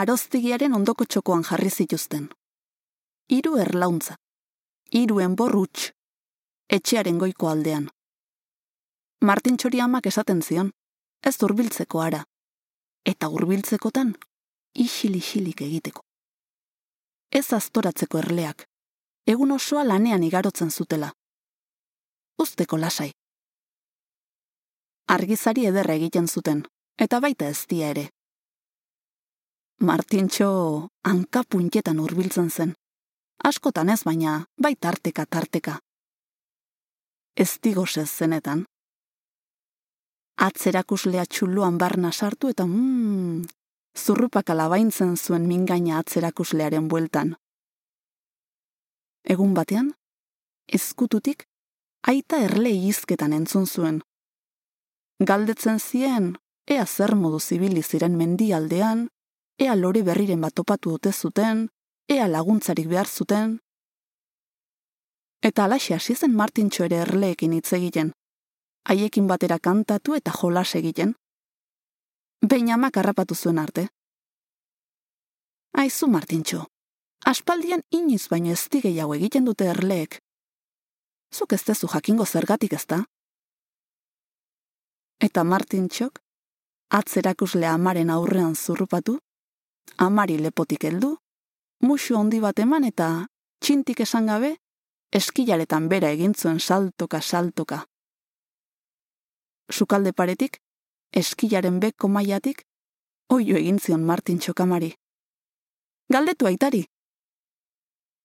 aroztigiaren ondoko txokoan jarri zituzten. Hiru erlauntza, hiru enborrutx, etxearen goiko aldean. Martin txori amak esaten zion, ez hurbiltzeko ara, eta hurbiltzekotan isil-isilik egiteko. Ez aztoratzeko erleak, egun osoa lanean igarotzen zutela. Uzteko lasai. Argizari ederra egiten zuten, eta baita eztia ere. Martintxo hanka puntietan hurbiltzen zen. Askotan ez baina, bai tarteka tarteka. Ez digosez zenetan. Atzerakuslea txuluan barna sartu eta mmm, zurrupak alabaintzen zuen mingaina atzerakuslearen bueltan. Egun batean, ezkututik, aita erle izketan entzun zuen. Galdetzen zien, ea zer modu zibili ziren mendialdean, ea lore berriren bat topatu dute zuten, ea laguntzarik behar zuten. Eta alaxe hasi zen Martintxo ere erleekin hitz egiten, haiekin batera kantatu eta jolas egiten. Behin amak harrapatu zuen arte. Aizu Martintxo, aspaldian iniz baino ez gehiago egiten dute erleek. Zuk ez tezu jakingo zergatik ezta? Eta Martintxok, atzerakusle amaren aurrean zurrupatu, amari lepotik heldu, musu handi bat eman eta txintik esan gabe, eskilaretan bera egin zuen saltoka saltoka. Sukalde paretik, eskilaren beko maiatik, oio egin zion Martin txokamari. Galdetu aitari,